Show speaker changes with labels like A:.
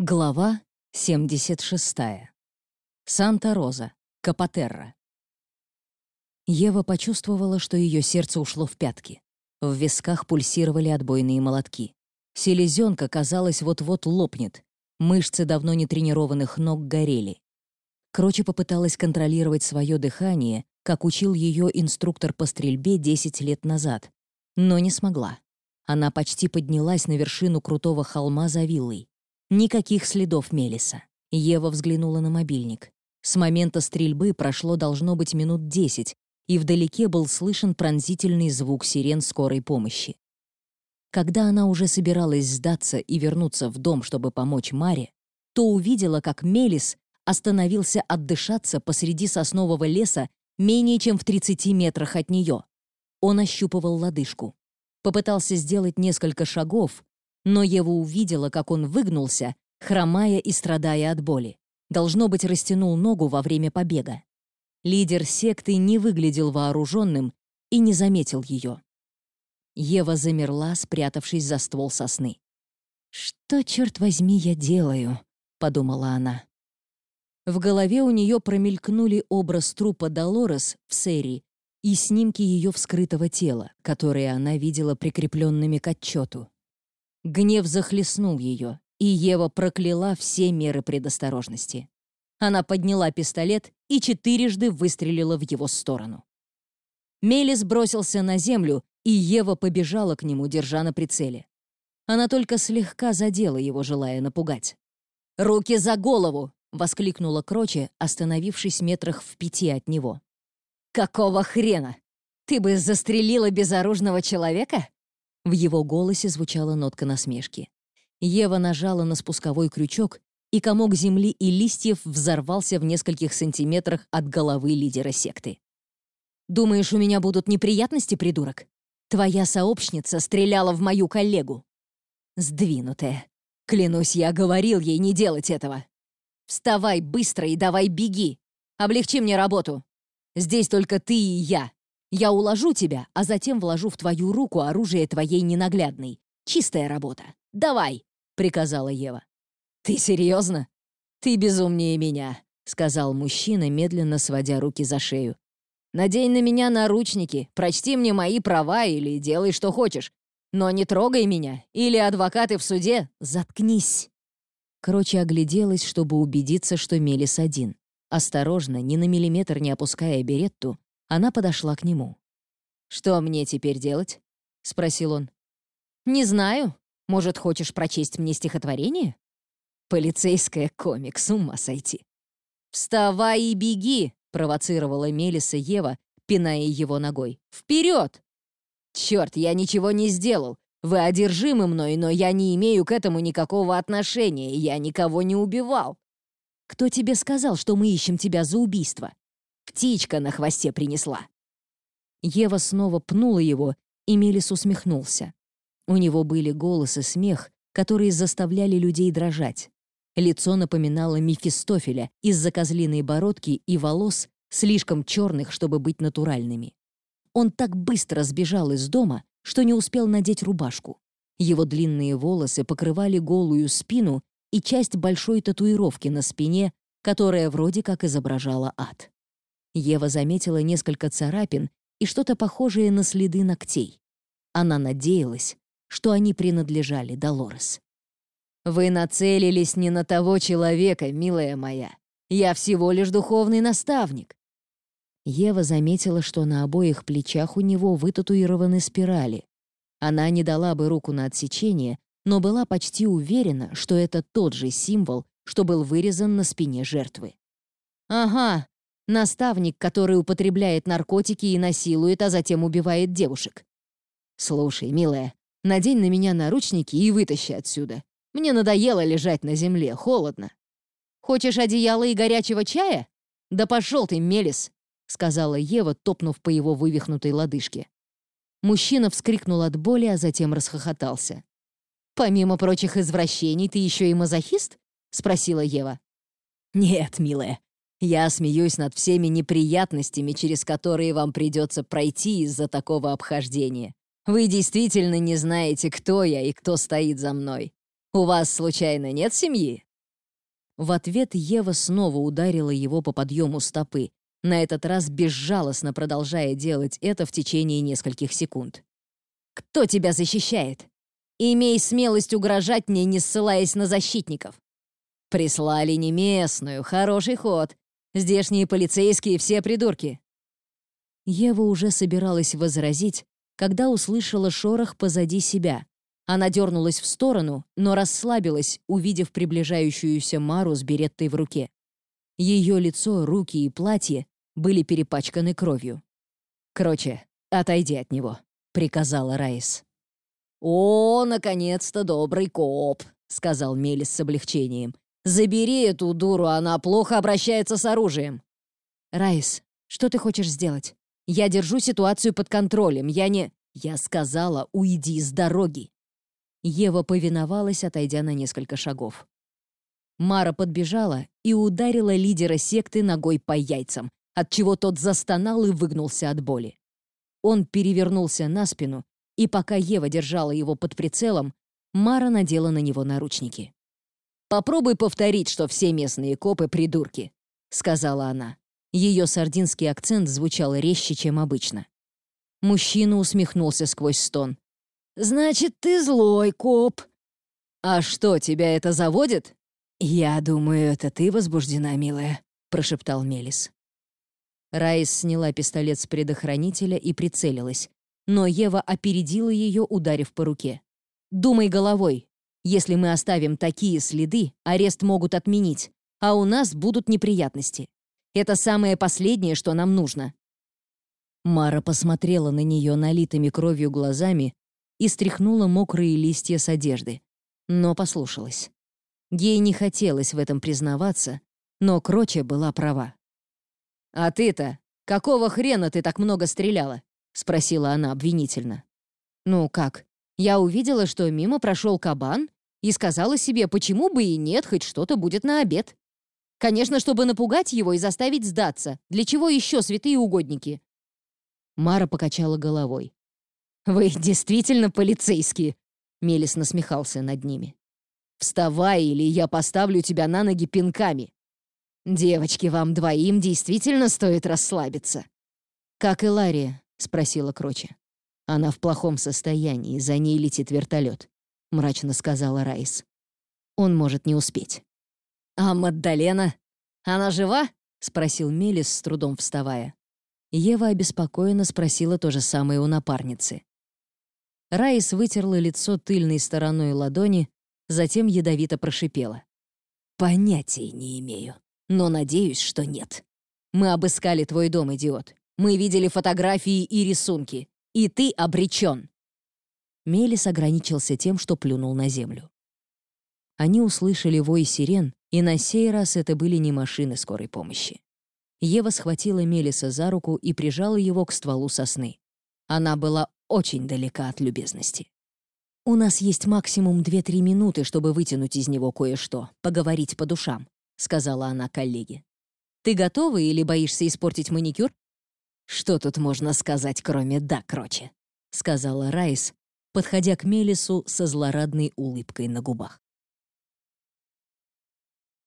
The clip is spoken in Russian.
A: Глава 76. Санта-Роза, Капотерра. Ева почувствовала, что ее сердце ушло в пятки. В висках пульсировали отбойные молотки. Селезенка, казалось, вот-вот лопнет. Мышцы давно не тренированных ног горели. Кроче попыталась контролировать свое дыхание, как учил ее инструктор по стрельбе 10 лет назад, но не смогла. Она почти поднялась на вершину крутого холма за виллой. Никаких следов Мелиса. Ева взглянула на мобильник. С момента стрельбы прошло должно быть минут десять, и вдалеке был слышен пронзительный звук сирен скорой помощи. Когда она уже собиралась сдаться и вернуться в дом, чтобы помочь Маре, то увидела, как Мелис остановился отдышаться посреди соснового леса менее чем в 30 метрах от нее. Он ощупывал лодыжку. Попытался сделать несколько шагов, но Ева увидела, как он выгнулся, хромая и страдая от боли. Должно быть, растянул ногу во время побега. Лидер секты не выглядел вооруженным и не заметил ее. Ева замерла, спрятавшись за ствол сосны. «Что, черт возьми, я делаю?» — подумала она. В голове у нее промелькнули образ трупа Долорес в серии и снимки ее вскрытого тела, которые она видела прикрепленными к отчету. Гнев захлестнул ее, и Ева прокляла все меры предосторожности. Она подняла пистолет и четырежды выстрелила в его сторону. Мелис бросился на землю, и Ева побежала к нему, держа на прицеле. Она только слегка задела его, желая напугать. «Руки за голову!» — воскликнула Кроче, остановившись метрах в пяти от него. «Какого хрена? Ты бы застрелила безоружного человека?» В его голосе звучала нотка насмешки. Ева нажала на спусковой крючок, и комок земли и листьев взорвался в нескольких сантиметрах от головы лидера секты. «Думаешь, у меня будут неприятности, придурок? Твоя сообщница стреляла в мою коллегу». «Сдвинутая. Клянусь, я говорил ей не делать этого. Вставай быстро и давай беги. Облегчи мне работу. Здесь только ты и я. Я уложу тебя, а затем вложу в твою руку оружие твоей ненаглядной. Чистая работа. Давай!» — приказала Ева. «Ты серьезно? Ты безумнее меня», — сказал мужчина, медленно сводя руки за шею. «Надень на меня наручники, прочти мне мои права или делай, что хочешь. Но не трогай меня, или адвокаты в суде, заткнись!» Короче, огляделась, чтобы убедиться, что Мелис один. Осторожно, ни на миллиметр не опуская беретту, она подошла к нему. «Что мне теперь делать?» — спросил он. «Не знаю. Может, хочешь прочесть мне стихотворение?» Полицейская комик, с ума сойти. «Вставай и беги!» — провоцировала Мелиса Ева, пиная его ногой. «Вперед!» «Черт, я ничего не сделал. Вы одержимы мной, но я не имею к этому никакого отношения, я никого не убивал». «Кто тебе сказал, что мы ищем тебя за убийство?» Птичка на хвосте принесла». Ева снова пнула его, и Мелис усмехнулся. У него были голос и смех, которые заставляли людей дрожать. Лицо напоминало Мефистофеля из-за козлиной бородки и волос, слишком черных, чтобы быть натуральными. Он так быстро сбежал из дома, что не успел надеть рубашку. Его длинные волосы покрывали голую спину и часть большой татуировки на спине, которая вроде как изображала ад. Ева заметила несколько царапин и что-то похожее на следы ногтей. Она надеялась, что они принадлежали Долорес. «Вы нацелились не на того человека, милая моя. Я всего лишь духовный наставник». Ева заметила, что на обоих плечах у него вытатуированы спирали. Она не дала бы руку на отсечение, но была почти уверена, что это тот же символ, что был вырезан на спине жертвы. «Ага, Наставник, который употребляет наркотики и насилует, а затем убивает девушек. «Слушай, милая, надень на меня наручники и вытащи отсюда. Мне надоело лежать на земле, холодно». «Хочешь одеяло и горячего чая? Да пошел ты, Мелис!» — сказала Ева, топнув по его вывихнутой лодыжке. Мужчина вскрикнул от боли, а затем расхохотался. «Помимо прочих извращений, ты еще и мазохист?» — спросила Ева. «Нет, милая, я смеюсь над всеми неприятностями, через которые вам придется пройти из-за такого обхождения. Вы действительно не знаете, кто я и кто стоит за мной. У вас, случайно, нет семьи? В ответ Ева снова ударила его по подъему стопы, на этот раз безжалостно продолжая делать это в течение нескольких секунд. «Кто тебя защищает? Имей смелость угрожать мне, не ссылаясь на защитников. Прислали не местную, хороший ход. Здешние полицейские все придурки». Ева уже собиралась возразить, когда услышала шорох позади себя. Она дернулась в сторону, но расслабилась, увидев приближающуюся Мару с береттой в руке. Ее лицо, руки и платье были перепачканы кровью. «Короче, отойди от него», — приказала Райс. «О, наконец-то добрый коп», — сказал Мелис с облегчением. «Забери эту дуру, она плохо обращается с оружием». «Райс, что ты хочешь сделать? Я держу ситуацию под контролем, я не...» «Я сказала, уйди с дороги». Ева повиновалась, отойдя на несколько шагов. Мара подбежала и ударила лидера секты ногой по яйцам, отчего тот застонал и выгнулся от боли. Он перевернулся на спину, и пока Ева держала его под прицелом, Мара надела на него наручники. «Попробуй повторить, что все местные копы — придурки», — сказала она. Ее сардинский акцент звучал резче, чем обычно. Мужчина усмехнулся сквозь стон. «Значит, ты злой коп». «А что, тебя это заводит?» «Я думаю, это ты возбуждена, милая», — прошептал Мелис. Райс сняла пистолет с предохранителя и прицелилась, но Ева опередила ее, ударив по руке. «Думай головой. Если мы оставим такие следы, арест могут отменить, а у нас будут неприятности. Это самое последнее, что нам нужно». Мара посмотрела на нее налитыми кровью глазами и стряхнула мокрые листья с одежды, но послушалась. Ей не хотелось в этом признаваться, но Кроче была права. «А ты-то, какого хрена ты так много стреляла?» — спросила она обвинительно. «Ну как? Я увидела, что мимо прошел кабан и сказала себе, почему бы и нет, хоть что-то будет на обед. Конечно, чтобы напугать его и заставить сдаться. Для чего еще святые угодники?» Мара покачала головой. «Вы действительно полицейские!» Мелис насмехался над ними. «Вставай, или я поставлю тебя на ноги пинками!» «Девочки, вам двоим действительно стоит расслабиться!» «Как и Лария?» — спросила Кроче. «Она в плохом состоянии, за ней летит вертолет», — мрачно сказала Райс. «Он может не успеть». «А Маддалена? Она жива?» — спросил Мелис, с трудом вставая. Ева обеспокоенно спросила то же самое у напарницы. Райс вытерла лицо тыльной стороной ладони, затем ядовито прошипела. «Понятия не имею, но надеюсь, что нет. Мы обыскали твой дом, идиот. Мы видели фотографии и рисунки. И ты обречен!» Мелис ограничился тем, что плюнул на землю. Они услышали вой сирен, и на сей раз это были не машины скорой помощи. Ева схватила Мелиса за руку и прижала его к стволу сосны. Она была очень далека от любезности. «У нас есть максимум 2-3 минуты, чтобы вытянуть из него кое-что, поговорить по душам», — сказала она коллеге. «Ты готова или боишься испортить маникюр?» «Что тут можно сказать, кроме «да, кроче», — сказала Райс, подходя к Мелису со злорадной улыбкой на губах.